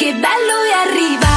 Che bello è arrivare